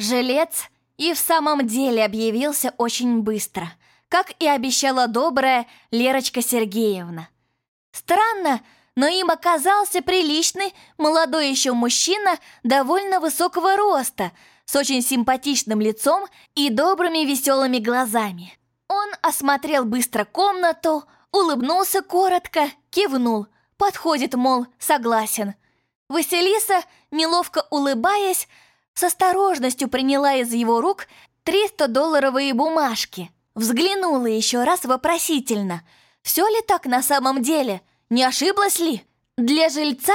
Жилец и в самом деле объявился очень быстро, как и обещала добрая Лерочка Сергеевна. Странно, но им оказался приличный, молодой еще мужчина довольно высокого роста, с очень симпатичным лицом и добрыми веселыми глазами. Он осмотрел быстро комнату, улыбнулся коротко, кивнул, подходит, мол, согласен. Василиса, неловко улыбаясь, с осторожностью приняла из его рук 300-долларовые бумажки. Взглянула еще раз вопросительно. Все ли так на самом деле? Не ошиблась ли? Для жильца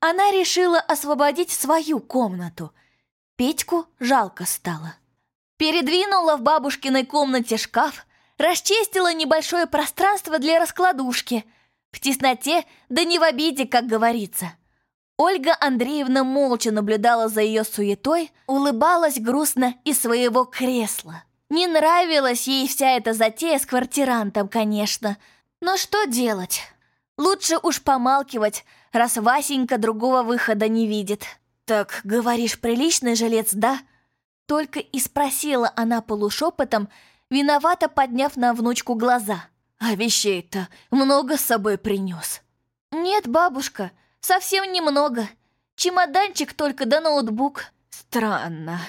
она решила освободить свою комнату. Петьку жалко стало. Передвинула в бабушкиной комнате шкаф, расчистила небольшое пространство для раскладушки. В тесноте, да не в обиде, как говорится. Ольга Андреевна молча наблюдала за ее суетой, улыбалась грустно из своего кресла. Не нравилась ей вся эта затея с квартирантом, конечно. Но что делать? Лучше уж помалкивать, раз Васенька другого выхода не видит. «Так, говоришь, приличный жилец, да?» Только и спросила она полушепотом, виновато подняв на внучку глаза. «А вещей-то много с собой принес?» «Нет, бабушка, совсем немного. Чемоданчик только да ноутбук». «Странно».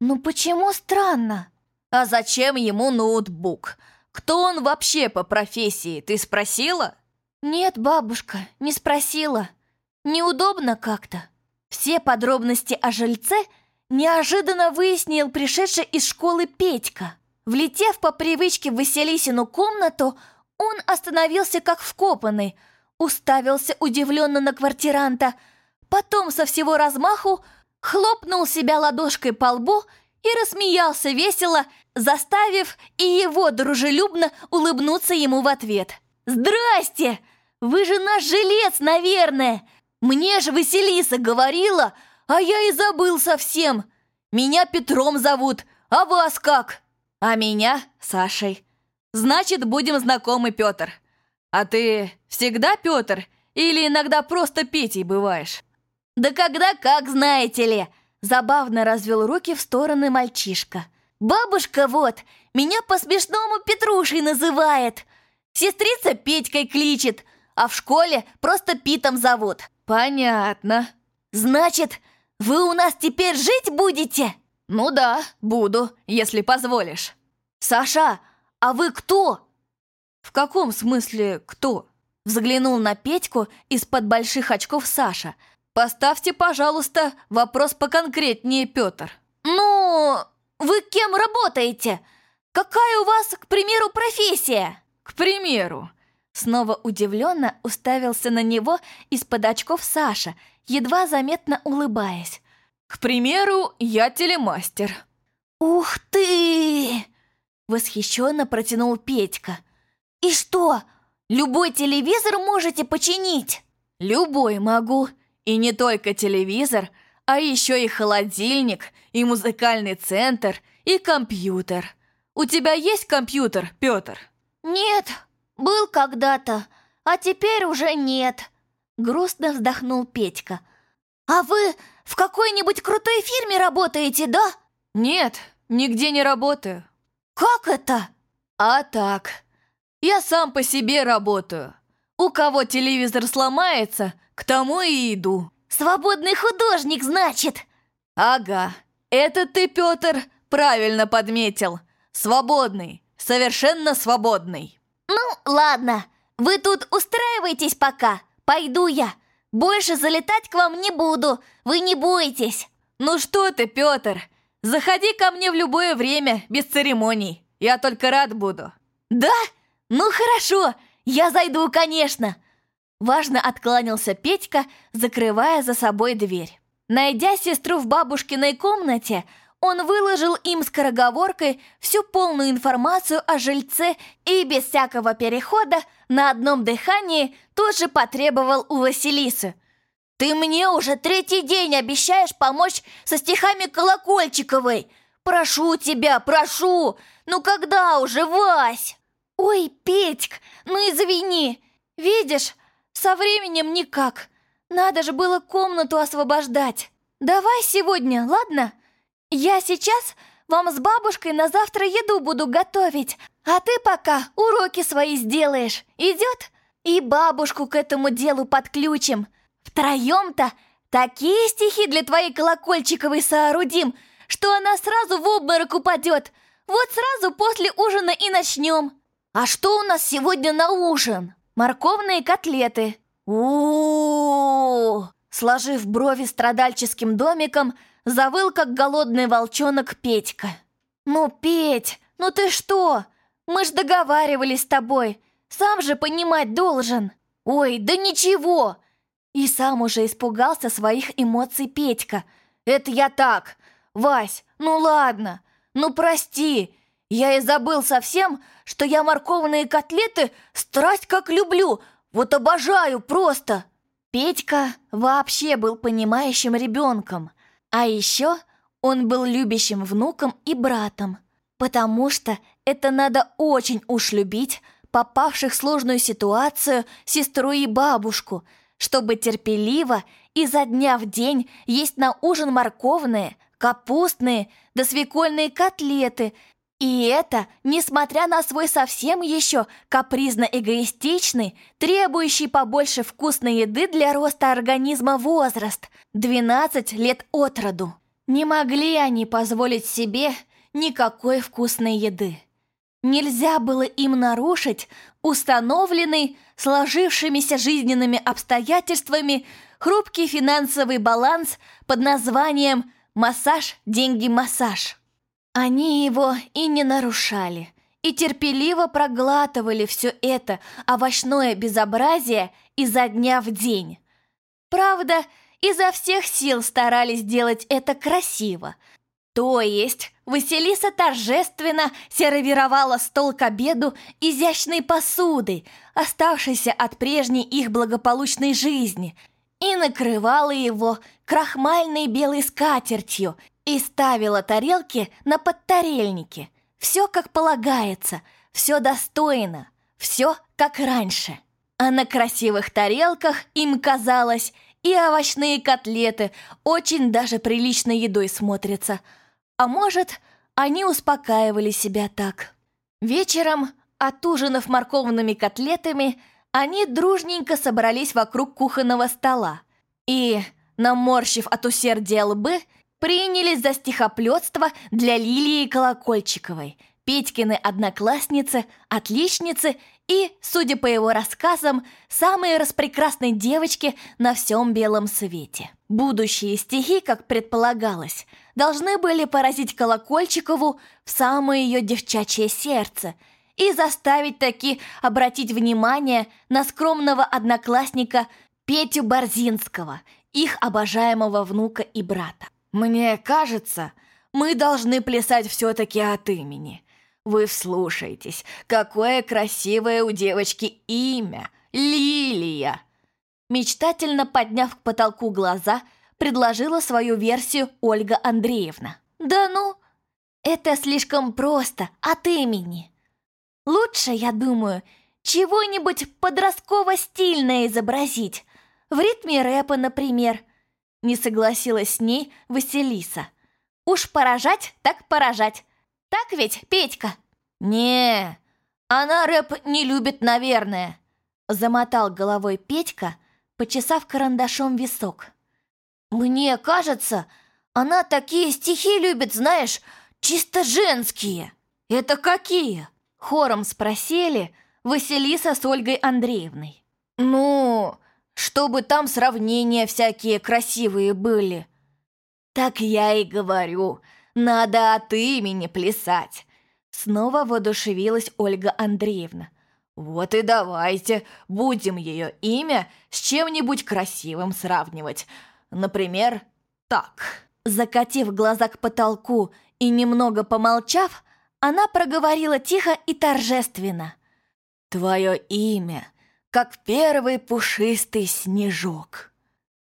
«Ну почему странно?» «А зачем ему ноутбук? Кто он вообще по профессии, ты спросила?» «Нет, бабушка, не спросила. Неудобно как-то». Все подробности о жильце неожиданно выяснил пришедший из школы Петька. Влетев по привычке в Василисину комнату, он остановился как вкопанный, уставился удивленно на квартиранта, потом со всего размаху хлопнул себя ладошкой по лбу и рассмеялся весело, заставив и его дружелюбно улыбнуться ему в ответ. «Здрасте! Вы же наш жилец, наверное! Мне же Василиса говорила, а я и забыл совсем! Меня Петром зовут, а вас как?» А меня Сашей. Значит, будем знакомы, Петр. А ты всегда Петр или иногда просто Петей бываешь? Да когда как, знаете ли. Забавно развел руки в стороны мальчишка. Бабушка вот меня по-смешному Петрушей называет. Сестрица Петькой кличет, а в школе просто Питом зовут. Понятно. Значит, вы у нас теперь жить будете? «Ну да, буду, если позволишь». «Саша, а вы кто?» «В каком смысле кто?» Взглянул на Петьку из-под больших очков Саша. «Поставьте, пожалуйста, вопрос поконкретнее, Петр». «Ну, вы кем работаете? Какая у вас, к примеру, профессия?» «К примеру». Снова удивленно уставился на него из-под очков Саша, едва заметно улыбаясь. К примеру, я телемастер. Ух ты! Восхищенно протянул Петька. И что, любой телевизор можете починить? Любой могу. И не только телевизор, а еще и холодильник, и музыкальный центр, и компьютер. У тебя есть компьютер, Петр? Нет, был когда-то, а теперь уже нет. Грустно вздохнул Петька. А вы в какой-нибудь крутой фирме работаете, да?» «Нет, нигде не работаю». «Как это?» «А так. Я сам по себе работаю. У кого телевизор сломается, к тому и иду». «Свободный художник, значит?» «Ага. Это ты, Петр, правильно подметил. Свободный. Совершенно свободный». «Ну, ладно. Вы тут устраивайтесь пока. Пойду я. Больше залетать к вам не буду, вы не бойтесь!» «Ну что ты, Петр, заходи ко мне в любое время, без церемоний. Я только рад буду». «Да? Ну хорошо, я зайду, конечно!» Важно откланялся Петька, закрывая за собой дверь. Найдя сестру в бабушкиной комнате, он выложил им скороговоркой всю полную информацию о жильце и без всякого перехода на одном дыхании тут же потребовал у Василисы. «Ты мне уже третий день обещаешь помочь со стихами Колокольчиковой! Прошу тебя, прошу! Ну когда уже, Вась?» «Ой, Петьк, ну извини! Видишь, со временем никак. Надо же было комнату освобождать. Давай сегодня, ладно?» Я сейчас вам с бабушкой на завтра еду буду готовить, а ты пока уроки свои сделаешь. Идет? И бабушку к этому делу подключим. Втроем-то такие стихи для твоей колокольчиковой соорудим, что она сразу в обморок упадет. Вот сразу после ужина и начнем. А что у нас сегодня на ужин? Морковные котлеты. у Сложив брови страдальческим домиком, завыл, как голодный волчонок Петька. «Ну, Петь, ну ты что? Мы ж договаривались с тобой. Сам же понимать должен. Ой, да ничего!» И сам уже испугался своих эмоций Петька. «Это я так. Вась, ну ладно. Ну прости. Я и забыл совсем, что я морковные котлеты страсть как люблю. Вот обожаю просто!» Петька вообще был понимающим ребенком. А еще он был любящим внуком и братом, потому что это надо очень уж любить попавших в сложную ситуацию сестру и бабушку, чтобы терпеливо изо дня в день есть на ужин морковные, капустные да свекольные котлеты, и это несмотря на свой совсем еще капризно-эгоистичный, требующий побольше вкусной еды для роста организма возраст – 12 лет от роду. Не могли они позволить себе никакой вкусной еды. Нельзя было им нарушить установленный сложившимися жизненными обстоятельствами хрупкий финансовый баланс под названием «массаж, деньги, массаж». Они его и не нарушали, и терпеливо проглатывали все это овощное безобразие изо дня в день. Правда, изо всех сил старались сделать это красиво. То есть Василиса торжественно сервировала стол к обеду изящной посудой, оставшейся от прежней их благополучной жизни, и накрывала его крахмальной белой скатертью и ставила тарелки на подтарельники. Все как полагается, все достойно, все как раньше. А на красивых тарелках им казалось, и овощные котлеты очень даже приличной едой смотрятся. А может, они успокаивали себя так. Вечером, отужинав морковными котлетами, они дружненько собрались вокруг кухонного стола и, наморщив от усердия лбы, принялись за стихоплетство для Лилии Колокольчиковой, Петькины одноклассницы, отличницы и, судя по его рассказам, самой распрекрасной девочки на всем белом свете. Будущие стихи, как предполагалось, должны были поразить Колокольчикову в самое ее девчачье сердце и заставить таки обратить внимание на скромного одноклассника Петю Борзинского, их обожаемого внука и брата. «Мне кажется, мы должны плясать все-таки от имени. Вы вслушайтесь, какое красивое у девочки имя — Лилия!» Мечтательно подняв к потолку глаза, предложила свою версию Ольга Андреевна. «Да ну, это слишком просто, от имени. Лучше, я думаю, чего-нибудь подростково-стильное изобразить, в ритме рэпа, например, не согласилась с ней Василиса. Уж поражать, так поражать. Так ведь, Петька? Не, она рэп не любит, наверное. Замотал головой Петька, почесав карандашом висок. Мне кажется, она такие стихи любит, знаешь, чисто женские. Это какие? Хором спросили Василиса с Ольгой Андреевной. Ну, чтобы там сравнения всякие красивые были. Так я и говорю, надо от имени плясать. Снова воодушевилась Ольга Андреевна. Вот и давайте будем ее имя с чем-нибудь красивым сравнивать. Например, так. Закатив глаза к потолку и немного помолчав, она проговорила тихо и торжественно. «Твое имя как первый пушистый снежок.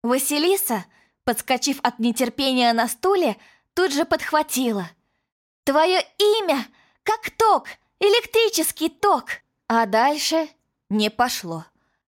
Василиса, подскочив от нетерпения на стуле, тут же подхватила. «Твое имя, как ток, электрический ток!» А дальше не пошло.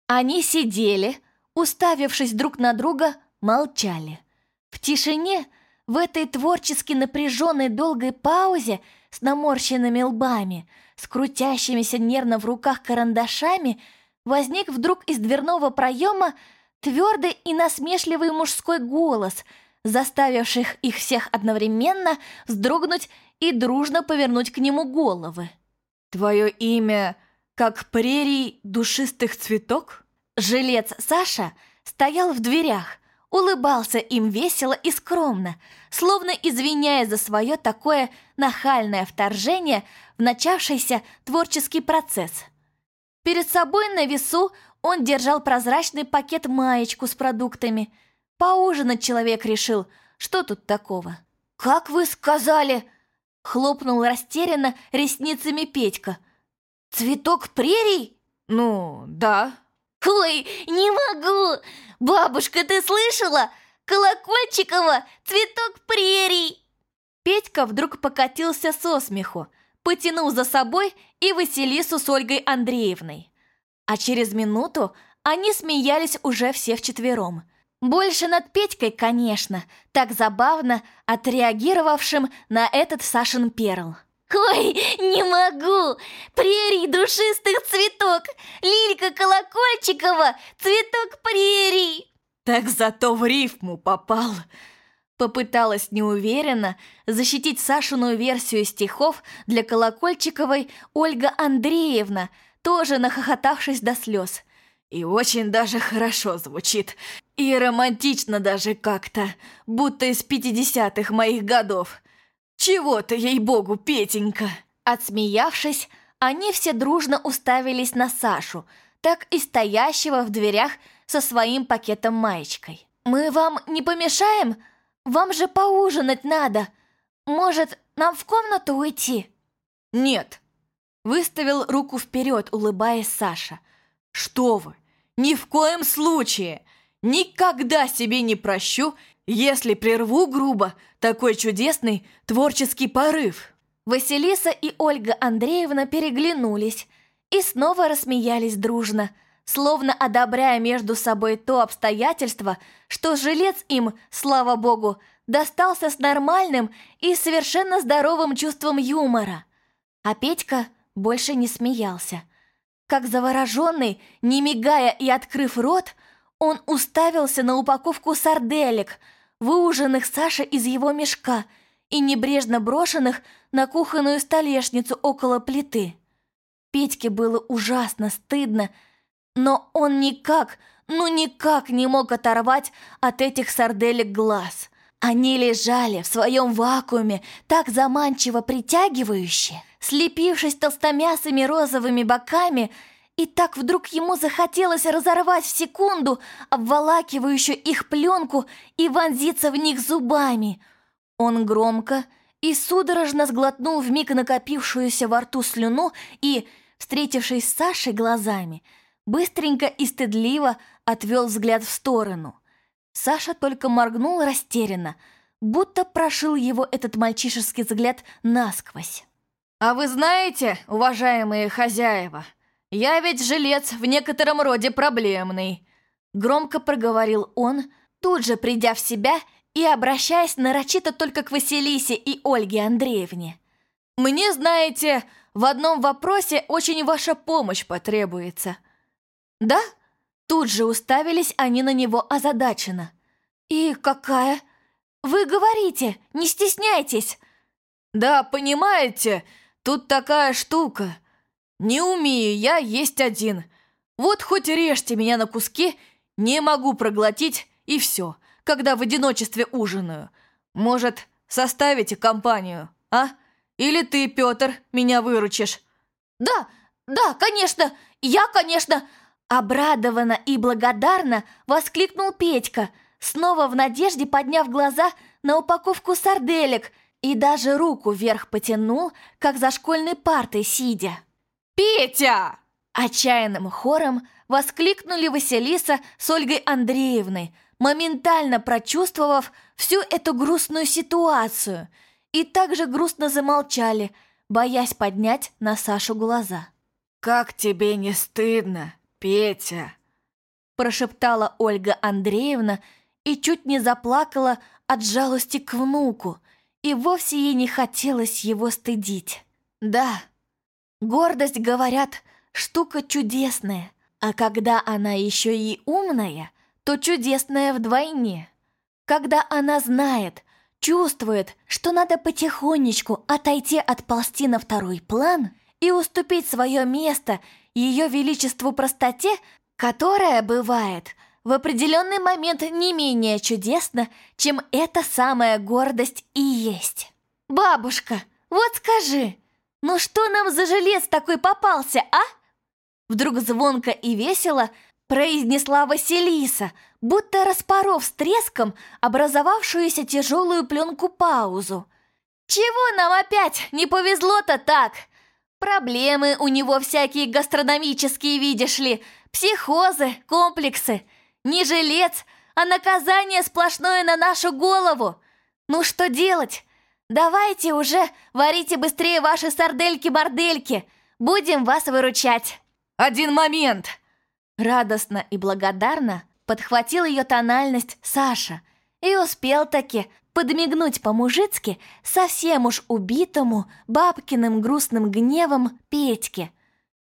Они сидели, уставившись друг на друга, молчали. В тишине В этой творчески напряженной долгой паузе с наморщенными лбами, с крутящимися нервно в руках карандашами, возник вдруг из дверного проема твердый и насмешливый мужской голос, заставивших их всех одновременно вздрогнуть и дружно повернуть к нему головы. «Твое имя как прерий душистых цветок?» Жилец Саша стоял в дверях, улыбался им весело и скромно, словно извиняя за свое такое нахальное вторжение в начавшийся творческий процесс. Перед собой на весу он держал прозрачный пакет-маечку с продуктами. Поужинать человек решил, что тут такого. «Как вы сказали?» — хлопнул растерянно ресницами Петька. «Цветок прерий?» «Ну, да», «Ой, не могу! Бабушка, ты слышала? Колокольчикова, цветок прерий!» Петька вдруг покатился со смеху, потянул за собой и Василису с Ольгой Андреевной. А через минуту они смеялись уже все вчетвером. Больше над Петькой, конечно, так забавно отреагировавшим на этот Сашин перл. «Ой, не могу! Прерий душистых цветок! Лилька Колокольчикова! Цветок прерий!» «Так зато в рифму попал!» Попыталась неуверенно защитить Сашину версию стихов для Колокольчиковой Ольга Андреевна, тоже нахохотавшись до слез. И очень даже хорошо звучит. И романтично даже как-то, будто из пятидесятых моих годов. «Чего ты, ей-богу, Петенька!» Отсмеявшись, они все дружно уставились на Сашу, так и стоящего в дверях со своим пакетом-маечкой. «Мы вам не помешаем? Вам же поужинать надо. Может, нам в комнату уйти?» «Нет», — выставил руку вперед, улыбаясь Саша. «Что вы! Ни в коем случае! Никогда себе не прощу если прерву грубо такой чудесный творческий порыв. Василиса и Ольга Андреевна переглянулись и снова рассмеялись дружно, словно одобряя между собой то обстоятельство, что жилец им, слава богу, достался с нормальным и совершенно здоровым чувством юмора. А Петька больше не смеялся. Как завороженный, не мигая и открыв рот, он уставился на упаковку сарделек – выуженных Сашей из его мешка и небрежно брошенных на кухонную столешницу около плиты. Петьке было ужасно стыдно, но он никак, ну никак не мог оторвать от этих сарделек глаз. Они лежали в своем вакууме, так заманчиво притягивающе, слепившись толстомясыми розовыми боками, и так вдруг ему захотелось разорвать в секунду обволакивающую их пленку и вонзиться в них зубами. Он громко и судорожно сглотнул вмиг накопившуюся во рту слюну и, встретившись с Сашей глазами, быстренько и стыдливо отвел взгляд в сторону. Саша только моргнул растерянно, будто прошил его этот мальчишеский взгляд насквозь. «А вы знаете, уважаемые хозяева», «Я ведь жилец в некотором роде проблемный», — громко проговорил он, тут же придя в себя и обращаясь нарочито только к Василисе и Ольге Андреевне. «Мне, знаете, в одном вопросе очень ваша помощь потребуется». «Да?» Тут же уставились они на него озадаченно. «И какая?» «Вы говорите, не стесняйтесь!» «Да, понимаете, тут такая штука. Не умею я есть один. Вот хоть режьте меня на куски, не могу проглотить, и все, когда в одиночестве ужинаю. Может, составите компанию, а? Или ты, Петр, меня выручишь?» «Да, да, конечно, я, конечно!» Обрадованно и благодарно воскликнул Петька, снова в надежде подняв глаза на упаковку сарделек и даже руку вверх потянул, как за школьной партой сидя. «Петя!» Отчаянным хором воскликнули Василиса с Ольгой Андреевной, моментально прочувствовав всю эту грустную ситуацию, и также грустно замолчали, боясь поднять на Сашу глаза. «Как тебе не стыдно, Петя?» прошептала Ольга Андреевна и чуть не заплакала от жалости к внуку, и вовсе ей не хотелось его стыдить. Да, гордость, говорят, штука чудесная, а когда она еще и умная, то чудесная вдвойне. Когда она знает, чувствует, что надо потихонечку отойти от ползти на второй план и уступить свое место ее величеству простоте, которая бывает в определенный момент не менее чудесна, чем эта самая гордость и есть. «Бабушка, вот скажи, ну что нам за жилец такой попался, а?» Вдруг звонко и весело произнесла Василиса, будто распоров с треском образовавшуюся тяжелую пленку паузу. «Чего нам опять не повезло-то так? Проблемы у него всякие гастрономические, видишь ли, психозы, комплексы. Не жилец, а наказание сплошное на нашу голову. Ну что делать? Давайте уже варите быстрее ваши сардельки-бордельки. Будем вас выручать». «Один момент!» Радостно и благодарно подхватил ее тональность Саша и успел таки подмигнуть по-мужицки совсем уж убитому бабкиным грустным гневом Петьке.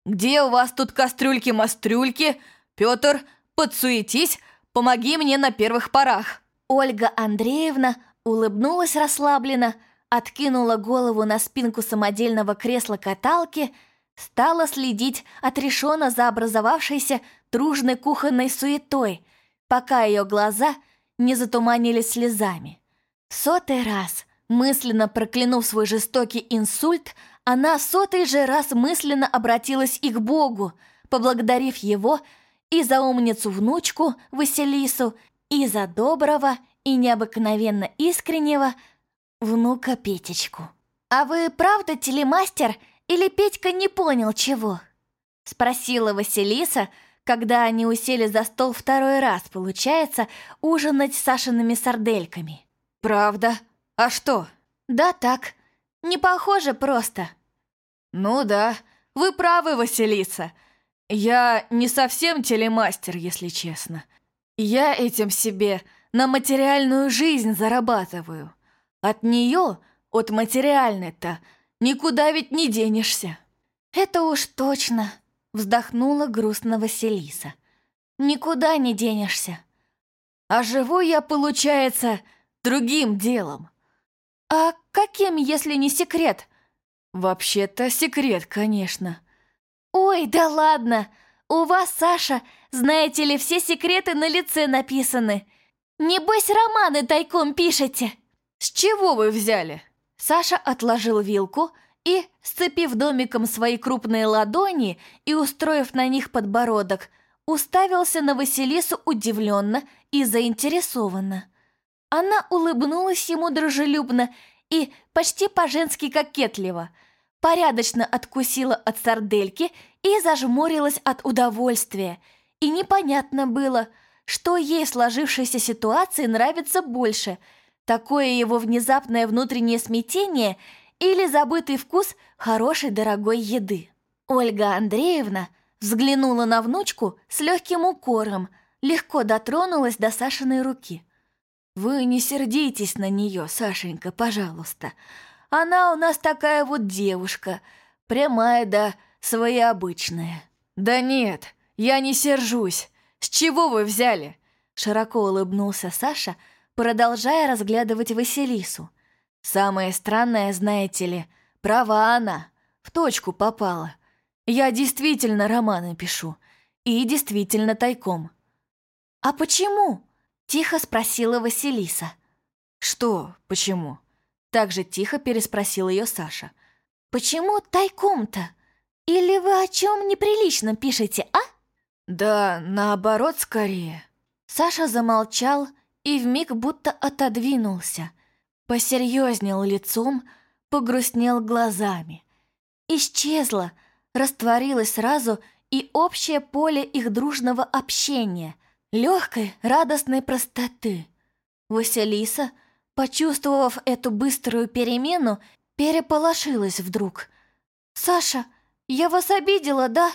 «Где у вас тут кастрюльки-мастрюльки? Петр, подсуетись, помоги мне на первых порах!» Ольга Андреевна улыбнулась расслабленно, откинула голову на спинку самодельного кресла-каталки – Стала следить отрешенно за образовавшейся дружной кухонной суетой, пока ее глаза не затуманились слезами. Сотый раз, мысленно проклянув свой жестокий инсульт, она сотый же раз мысленно обратилась и к Богу, поблагодарив его и за умницу-внучку Василису, и за доброго и необыкновенно искреннего внука Петечку. «А вы правда телемастер или Петька не понял чего?» Спросила Василиса, когда они усели за стол второй раз, получается, ужинать с Сашиными сардельками. «Правда? А что?» «Да так, не похоже просто». «Ну да, вы правы, Василиса. Я не совсем телемастер, если честно. Я этим себе на материальную жизнь зарабатываю. От нее, от материальной-то, Никуда ведь не денешься. Это уж точно, вздохнула грустно Василиса. Никуда не денешься. А живу я, получается, другим делом. А каким, если не секрет? Вообще-то секрет, конечно. Ой, да ладно. У вас, Саша, знаете ли, все секреты на лице написаны. Небось, романы тайком пишете. С чего вы взяли? Саша отложил вилку и, сцепив домиком свои крупные ладони и устроив на них подбородок, уставился на Василису удивленно и заинтересованно. Она улыбнулась ему дружелюбно и почти по-женски кокетливо, порядочно откусила от сардельки и зажмурилась от удовольствия. И непонятно было, что ей в сложившейся ситуации нравится больше – Такое его внезапное внутреннее смятение или забытый вкус хорошей дорогой еды. Ольга Андреевна взглянула на внучку с легким укором, легко дотронулась до Сашиной руки. «Вы не сердитесь на нее, Сашенька, пожалуйста. Она у нас такая вот девушка, прямая да своеобычная». «Да нет, я не сержусь. С чего вы взяли?» Широко улыбнулся Саша, продолжая разглядывать Василису. «Самое странное, знаете ли, права она, в точку попала. Я действительно романы пишу, и действительно тайком». «А почему?» — тихо спросила Василиса. «Что почему?» — так же тихо переспросил ее Саша. «Почему тайком-то? Или вы о чем неприлично пишете, а?» «Да, наоборот, скорее». Саша замолчал и вмиг будто отодвинулся, посерьезнел лицом, погрустнел глазами. Исчезло, растворилось сразу и общее поле их дружного общения, легкой, радостной простоты. Василиса, почувствовав эту быструю перемену, переполошилась вдруг. «Саша, я вас обидела, да?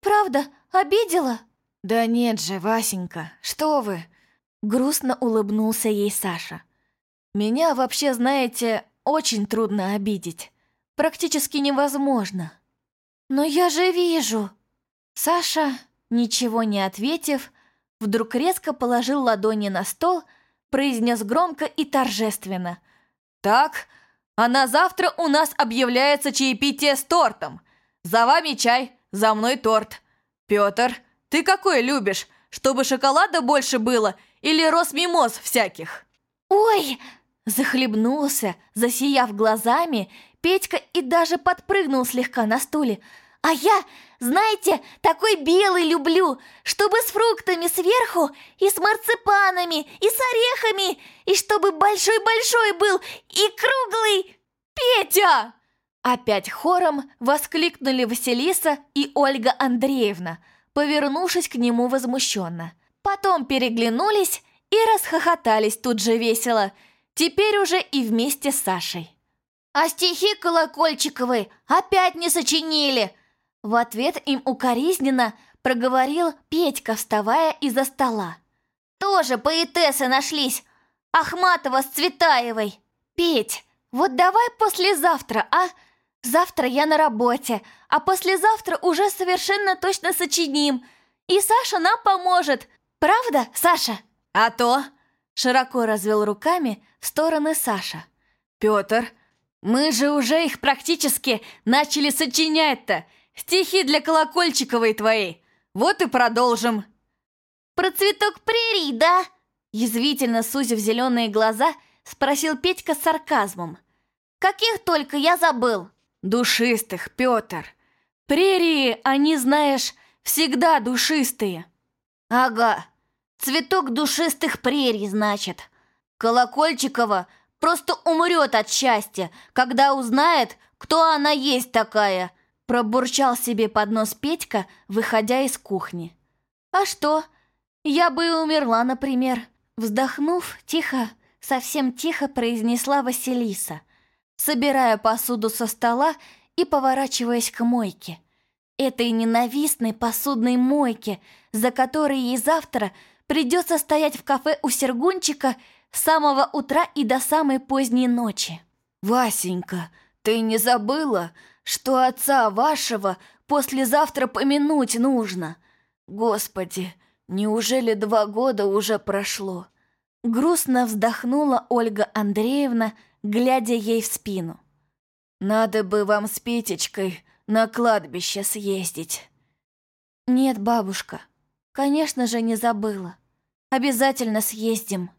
Правда, обидела?» «Да нет же, Васенька, что вы!» Грустно улыбнулся ей Саша. Меня вообще, знаете, очень трудно обидеть. Практически невозможно. Но я же вижу. Саша, ничего не ответив, вдруг резко положил ладони на стол, произнес громко и торжественно. «Так, а на завтра у нас объявляется чаепитие с тортом. За вами чай, за мной торт. Петр, ты какой любишь, чтобы шоколада больше было или рос мимоз всяких?» «Ой!» Захлебнулся, засияв глазами, Петька и даже подпрыгнул слегка на стуле. «А я, знаете, такой белый люблю, чтобы с фруктами сверху, и с марципанами, и с орехами, и чтобы большой-большой был, и круглый!» «Петя!» Опять хором воскликнули Василиса и Ольга Андреевна, повернувшись к нему возмущенно. Потом переглянулись и расхохотались тут же весело – Теперь уже и вместе с Сашей. «А стихи Колокольчиковой опять не сочинили!» В ответ им укоризненно проговорил Петька, вставая из-за стола. «Тоже поэтессы нашлись! Ахматова с Цветаевой!» «Петь, вот давай послезавтра, а? Завтра я на работе, а послезавтра уже совершенно точно сочиним. И Саша нам поможет. Правда, Саша?» «А то!» Широко развел руками в стороны Саша. «Петр, мы же уже их практически начали сочинять-то! Стихи для Колокольчиковой твоей! Вот и продолжим!» «Про цветок прерий, да?» Язвительно сузив зеленые глаза, спросил Петька с сарказмом. «Каких только я забыл?» «Душистых, Петр! Прерии, они, знаешь, всегда душистые!» «Ага, Цветок душистых прерий, значит. Колокольчикова просто умрет от счастья, когда узнает, кто она есть такая, пробурчал себе под нос Петька, выходя из кухни. А что? Я бы и умерла, например. Вздохнув, тихо, совсем тихо произнесла Василиса, собирая посуду со стола и поворачиваясь к мойке. Этой ненавистной посудной мойке, за которой ей завтра – Придется стоять в кафе у Сергунчика с самого утра и до самой поздней ночи. «Васенька, ты не забыла, что отца вашего послезавтра помянуть нужно? Господи, неужели два года уже прошло?» Грустно вздохнула Ольга Андреевна, глядя ей в спину. «Надо бы вам с Петечкой на кладбище съездить». «Нет, бабушка, Конечно же, не забыла. Обязательно съездим.